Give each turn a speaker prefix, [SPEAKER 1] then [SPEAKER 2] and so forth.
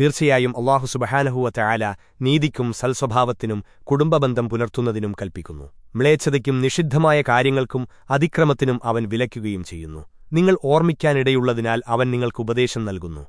[SPEAKER 1] തീർച്ചയായും അള്ളാഹു സുബഹാനഹുവ നീതിക്കും സൽസ്വഭാവത്തിനും കുടുംബബന്ധം പുലർത്തുന്നതിനും കൽപ്പിക്കുന്നു. മ്ലേച്ഛതയ്ക്കും നിഷിദ്ധമായ കാര്യങ്ങൾക്കും അതിക്രമത്തിനും അവൻ വിലക്കുകയും ചെയ്യുന്നു. നിങ്ങൾ ഓർമ്മിക്കാനിടയുള്ളതിനാൽ അവൻ നിങ്ങൾക്ക് ഉപദേശം നൽകുന്നു.